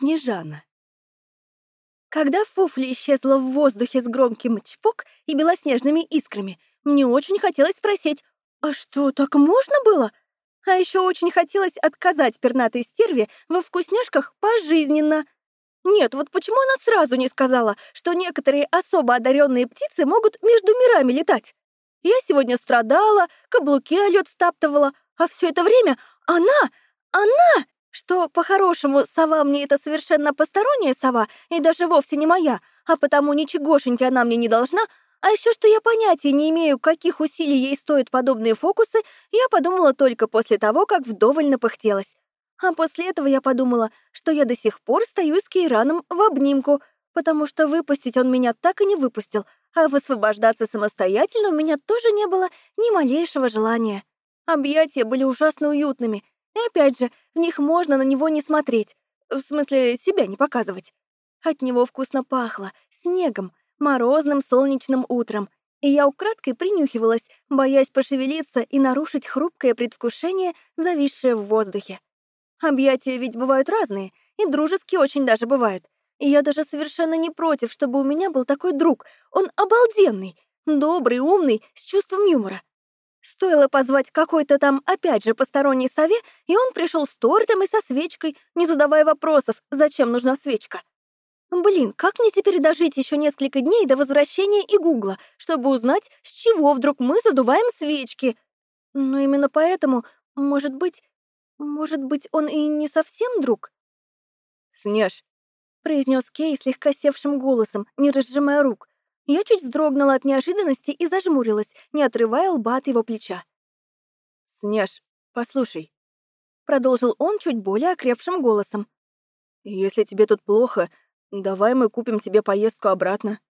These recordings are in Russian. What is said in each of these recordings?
Снежана. Когда Фуфли исчезла в воздухе с громким чпок и белоснежными искрами, мне очень хотелось спросить, а что, так можно было? А еще очень хотелось отказать пернатой стерве во вкусняшках пожизненно. Нет, вот почему она сразу не сказала, что некоторые особо одаренные птицы могут между мирами летать? Я сегодня страдала, каблуки о лед стаптывала, а все это время она, она, что, по-хорошему, сова мне это совершенно посторонняя сова и даже вовсе не моя, а потому ничегошеньки она мне не должна, а еще что я понятия не имею, каких усилий ей стоят подобные фокусы, я подумала только после того, как вдоволь напыхтелась. А после этого я подумала, что я до сих пор стою с Кейраном в обнимку, потому что выпустить он меня так и не выпустил, а высвобождаться самостоятельно у меня тоже не было ни малейшего желания. Объятия были ужасно уютными, и опять же, в них можно на него не смотреть, в смысле себя не показывать. От него вкусно пахло, снегом, морозным солнечным утром, и я украдкой принюхивалась, боясь пошевелиться и нарушить хрупкое предвкушение, зависшее в воздухе. Объятия ведь бывают разные, и дружеские очень даже бывают. И я даже совершенно не против, чтобы у меня был такой друг. Он обалденный, добрый, умный, с чувством юмора. Стоило позвать какой-то там, опять же, посторонний сове, и он пришел с тортом и со свечкой, не задавая вопросов, зачем нужна свечка. Блин, как мне теперь дожить еще несколько дней до возвращения и Гугла, чтобы узнать, с чего вдруг мы задуваем свечки? Но именно поэтому, может быть, может быть, он и не совсем друг? «Снеж», — произнес Кей слегка севшим голосом, не разжимая рук. Я чуть вздрогнула от неожиданности и зажмурилась, не отрывая лба от его плеча. «Снеж, послушай», — продолжил он чуть более окрепшим голосом. «Если тебе тут плохо, Давай мы купим тебе поездку обратно.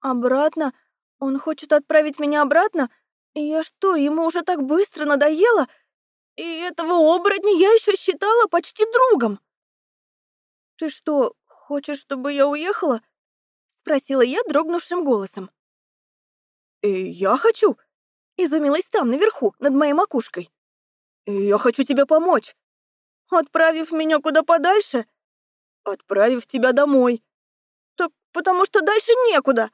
Обратно? Он хочет отправить меня обратно? Я что, ему уже так быстро надоело? И этого оборотня я еще считала почти другом. Ты что, хочешь, чтобы я уехала? Спросила я дрогнувшим голосом. «И «Э, я хочу!» Изумилась там, наверху, над моей макушкой. «И «Э, я хочу тебе помочь!» «Отправив меня куда подальше?» отправив тебя домой. Так потому что дальше некуда.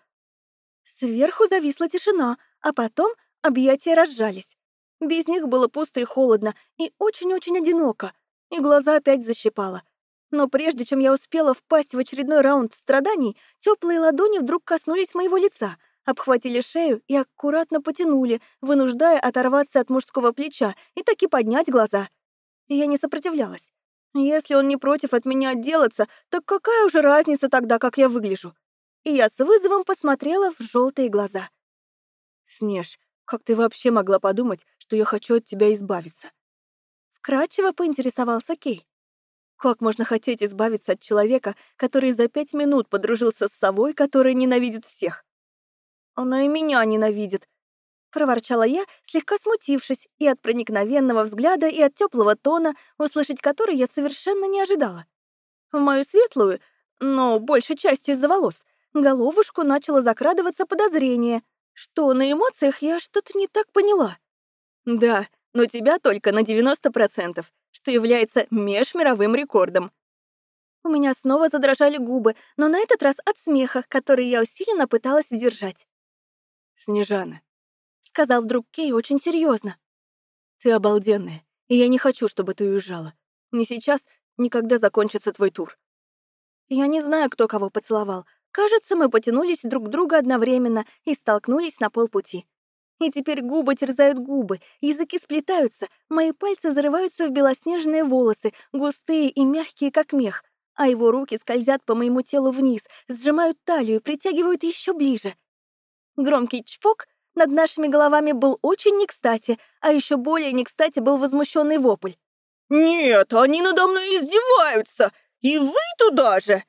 Сверху зависла тишина, а потом объятия разжались. Без них было пусто и холодно, и очень-очень одиноко, и глаза опять защипало. Но прежде чем я успела впасть в очередной раунд страданий, теплые ладони вдруг коснулись моего лица, обхватили шею и аккуратно потянули, вынуждая оторваться от мужского плеча и таки поднять глаза. Я не сопротивлялась. Если он не против от меня отделаться, так какая уже разница тогда, как я выгляжу? И я с вызовом посмотрела в желтые глаза. «Снеж, как ты вообще могла подумать, что я хочу от тебя избавиться?» Вкратчиво поинтересовался Кей. Как можно хотеть избавиться от человека, который за пять минут подружился с совой, которая ненавидит всех? Она и меня ненавидит, проворчала я, слегка смутившись и от проникновенного взгляда, и от теплого тона, услышать который я совершенно не ожидала. В мою светлую, но большей частью из-за волос, головушку начало закрадываться подозрение, что на эмоциях я что-то не так поняла. Да, но тебя только на 90%, что является межмировым рекордом. У меня снова задрожали губы, но на этот раз от смеха, который я усиленно пыталась сдержать. «Снежана, сказал вдруг Кей очень серьезно. «Ты обалденная, и я не хочу, чтобы ты уезжала. Не сейчас, никогда закончится твой тур». Я не знаю, кто кого поцеловал. Кажется, мы потянулись друг к другу одновременно и столкнулись на полпути. И теперь губы терзают губы, языки сплетаются, мои пальцы зарываются в белоснежные волосы, густые и мягкие, как мех, а его руки скользят по моему телу вниз, сжимают талию, притягивают еще ближе. Громкий чпок, над нашими головами был очень не кстати, а еще более не кстати был возмущенный вопль. «Нет, они надо мной издеваются! И вы туда же!»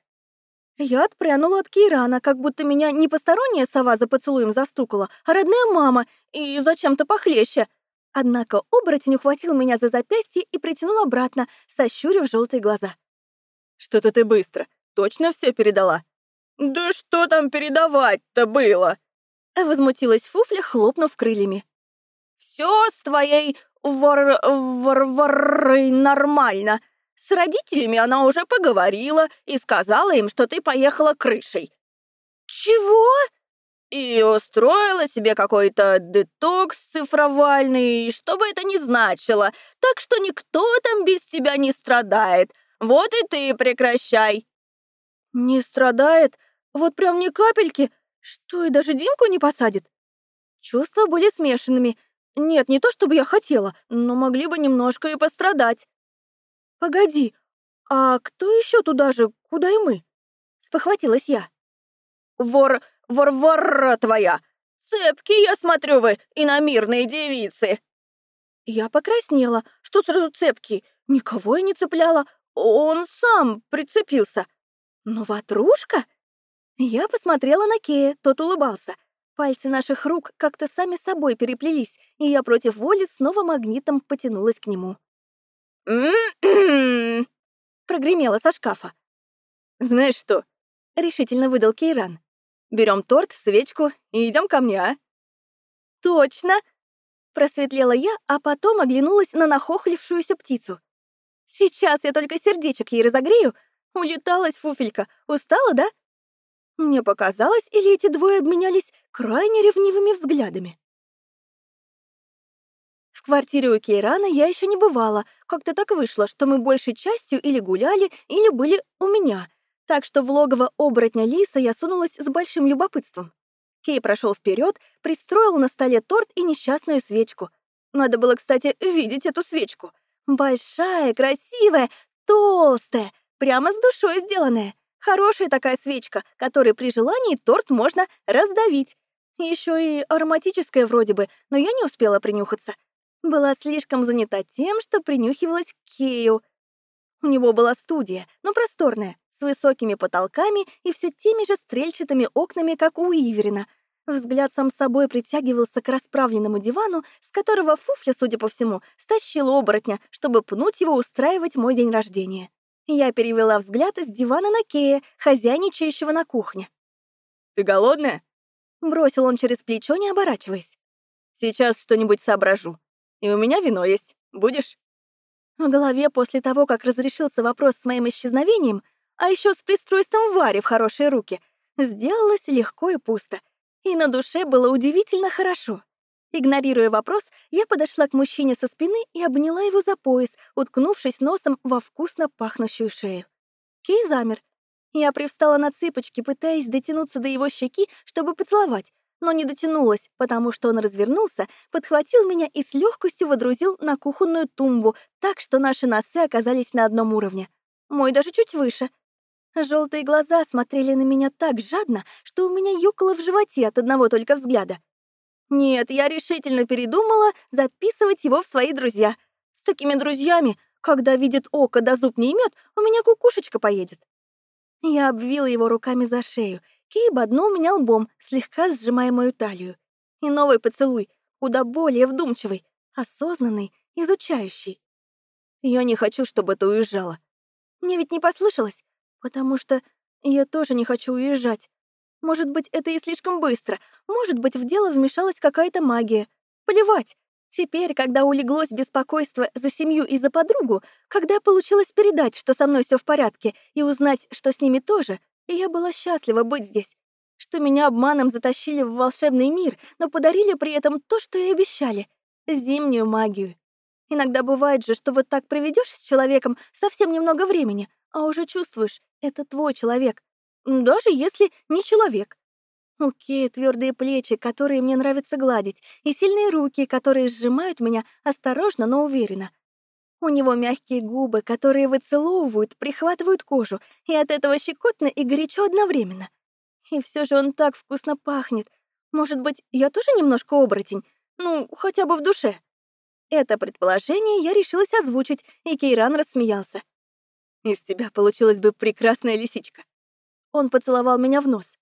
Я отпрянула от Кейрана, как будто меня не посторонняя сова за поцелуем застукала, а родная мама, и зачем-то похлеще. Однако оборотень ухватил меня за запястье и притянул обратно, сощурив желтые глаза. «Что-то ты быстро. Точно все передала?» «Да что там передавать-то было?» Возмутилась Фуфля, хлопнув крыльями. «Все с твоей вор... вор... ворой нормально. С родителями она уже поговорила и сказала им, что ты поехала крышей. Чего? И устроила себе какой-то детокс цифровальный, что бы это ни значило, так что никто там без тебя не страдает. Вот и ты прекращай. Не страдает? Вот прям ни капельки? Что, и даже Димку не посадит? Чувства были смешанными. Нет, не то чтобы я хотела, но могли бы немножко и пострадать. Погоди, а кто еще туда же, куда и мы? Спохватилась я. Вор, вор-вора твоя! Цепкие, я смотрю вы, иномирные девицы!» Я покраснела. Что сразу цепкий? Никого я не цепляла. Он сам прицепился. Но ватрушка? Я посмотрела на Кея, тот улыбался. Пальцы наших рук как-то сами собой переплелись, и я против воли снова магнитом потянулась к нему. «М-м-м!» прогремело со шкафа. «Знаешь что?» — решительно выдал Кейран. Берем торт, свечку и идем ко мне, а?» «Точно!» — просветлела я, а потом оглянулась на нахохлившуюся птицу. «Сейчас я только сердечек ей разогрею. Улеталась фуфелька. Устала, да?» Мне показалось, или эти двое обменялись крайне ревнивыми взглядами. Квартире у Кейрана я еще не бывала. Как-то так вышло, что мы большей частью или гуляли, или были у меня — так что в логово оборотня Лиса я сунулась с большим любопытством. Кей прошел вперед, пристроил на столе торт и несчастную свечку. Надо было, кстати, видеть эту свечку. Большая, красивая, толстая, прямо с душой сделанная. Хорошая такая свечка, которой при желании торт можно раздавить. Еще и ароматическая вроде бы, но я не успела принюхаться. Была слишком занята тем, что принюхивалась к Кею. У него была студия, но просторная, с высокими потолками и все теми же стрельчатыми окнами, как у Иверина. Взгляд сам собой притягивался к расправленному дивану, с которого Фуфля, судя по всему, стащил оборотня, чтобы пнуть его устраивать мой день рождения. Я перевела взгляд из дивана на Кея, хозяйничающего на кухне. «Ты голодная?» — бросил он через плечо, не оборачиваясь. «Сейчас что-нибудь соображу. И у меня вино есть. Будешь?» В голове после того, как разрешился вопрос с моим исчезновением, а еще с пристройством Вари в хорошие руки, сделалось легко и пусто. И на душе было удивительно хорошо. Игнорируя вопрос, я подошла к мужчине со спины и обняла его за пояс, уткнувшись носом во вкусно пахнущую шею. Кей замер. Я привстала на цыпочки, пытаясь дотянуться до его щеки, чтобы поцеловать, но не дотянулась, потому что он развернулся, подхватил меня и с легкостью водрузил на кухонную тумбу, так что наши носы оказались на одном уровне. Мой даже чуть выше — Желтые глаза смотрели на меня так жадно, что у меня юкало в животе от одного только взгляда. Нет, я решительно передумала записывать его в свои друзья. С такими друзьями, когда видит око да зуб не имет, у меня кукушечка поедет. Я обвила его руками за шею. Кей боднул меня лбом, слегка сжимая мою талию. И новый поцелуй, куда более вдумчивый, осознанный, изучающий. Я не хочу, чтобы ты уезжала. Мне ведь не послышалось. Потому что я тоже не хочу уезжать. Может быть, это и слишком быстро. Может быть, в дело вмешалась какая-то магия. Плевать. Теперь, когда улеглось беспокойство за семью и за подругу, когда получилось передать, что со мной все в порядке, и узнать, что с ними тоже, я была счастлива быть здесь. Что меня обманом затащили в волшебный мир, но подарили при этом то, что и обещали — зимнюю магию. Иногда бывает же, что вот так проведешь с человеком совсем немного времени, а уже чувствуешь, это твой человек, даже если не человек. У Кея твердые плечи, которые мне нравится гладить, и сильные руки, которые сжимают меня осторожно, но уверенно. У него мягкие губы, которые выцеловывают, прихватывают кожу, и от этого щекотно и горячо одновременно. И все же он так вкусно пахнет. Может быть, я тоже немножко оборотень? Ну, хотя бы в душе. Это предположение я решилась озвучить, и Кейран рассмеялся. Из тебя получилась бы прекрасная лисичка. Он поцеловал меня в нос.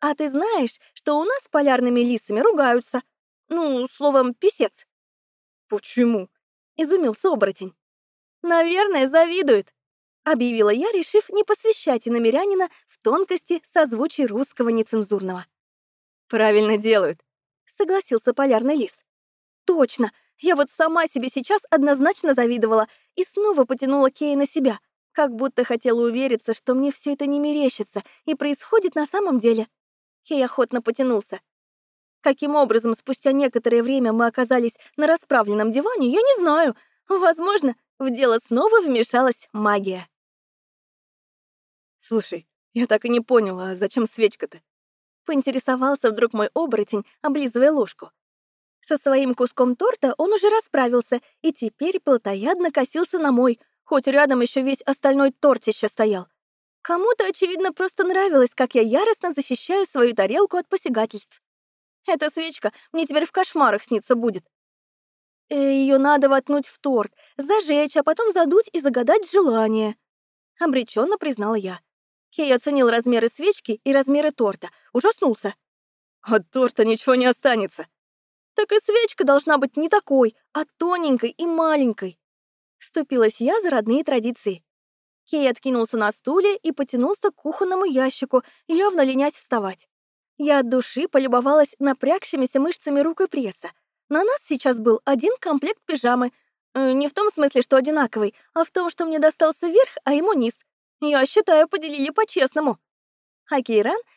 А ты знаешь, что у нас полярными лисами ругаются? Ну, словом, писец. Почему? Изумился оборотень. Наверное, завидуют. Объявила я, решив не посвящать иномерянина в тонкости созвучий русского нецензурного. «Правильно делают», — согласился полярный лис. «Точно, я вот сама себе сейчас однозначно завидовала, и снова потянула Кея на себя, как будто хотела увериться, что мне все это не мерещится и происходит на самом деле. Кей охотно потянулся. Каким образом спустя некоторое время мы оказались на расправленном диване, я не знаю. Возможно, в дело снова вмешалась магия. «Слушай, я так и не поняла, зачем свечка-то?» Поинтересовался вдруг мой оборотень, облизывая ложку. Со своим куском торта он уже расправился и теперь плотоядно косился на мой, хоть рядом еще весь остальной тортище стоял. Кому-то, очевидно, просто нравилось, как я яростно защищаю свою тарелку от посягательств. Эта свечка мне теперь в кошмарах снится будет. Э, Ее надо воткнуть в торт, зажечь, а потом задуть и загадать желание. Обреченно признала я. Кей оценил размеры свечки и размеры торта. Ужаснулся. От торта ничего не останется. Так и свечка должна быть не такой, а тоненькой и маленькой. Вступилась я за родные традиции. Кей откинулся на стуле и потянулся к кухонному ящику, явно ленясь вставать. Я от души полюбовалась напрягшимися мышцами рук и пресса. На нас сейчас был один комплект пижамы. Э, не в том смысле, что одинаковый, а в том, что мне достался верх, а ему низ. Я считаю, поделили по-честному. А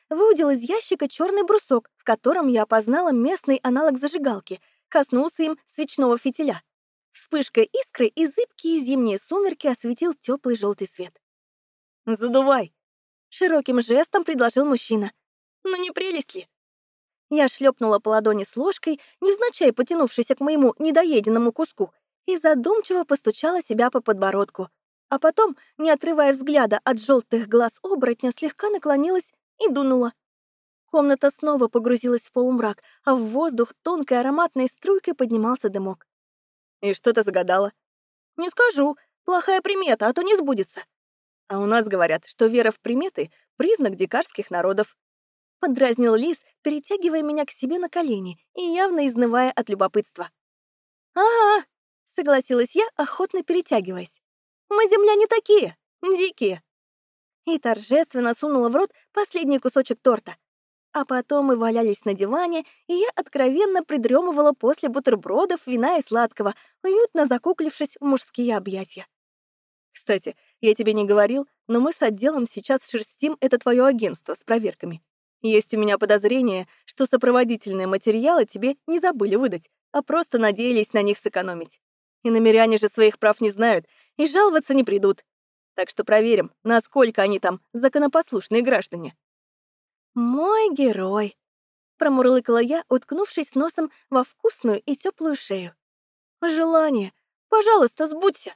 выудил из ящика черный брусок, в котором я опознала местный аналог зажигалки, коснулся им свечного фитиля. Вспышка искры и зыбкие зимние сумерки осветил теплый желтый свет. «Задувай!» — широким жестом предложил мужчина. Ну не прелесть ли? Я шлепнула по ладони с ложкой, невзначай потянувшейся к моему недоеденному куску, и задумчиво постучала себя по подбородку. А потом, не отрывая взгляда от желтых глаз оборотня, слегка наклонилась и дунула. Комната снова погрузилась в полумрак, а в воздух тонкой ароматной струйкой поднимался дымок. «И что ты загадала?» «Не скажу. Плохая примета, а то не сбудется». «А у нас говорят, что вера в приметы — признак дикарских народов», Подразнил лис, перетягивая меня к себе на колени и явно изнывая от любопытства. «Ага», — согласилась я, охотно перетягиваясь. «Мы земляне такие, дикие». И торжественно сунула в рот последний кусочек торта. А потом мы валялись на диване, и я откровенно придремывала после бутербродов, вина и сладкого, уютно закуклившись в мужские объятия. «Кстати, я тебе не говорил, но мы с отделом сейчас шерстим это твое агентство с проверками. Есть у меня подозрение, что сопроводительные материалы тебе не забыли выдать, а просто надеялись на них сэкономить. И намеряне же своих прав не знают и жаловаться не придут. Так что проверим, насколько они там законопослушные граждане. «Мой герой», — промурлыкала я, уткнувшись носом во вкусную и теплую шею. «Желание, пожалуйста, сбудься».